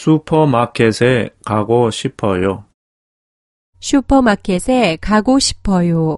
슈퍼마켓에 가고 싶어요. 슈퍼마켓에 가고 싶어요.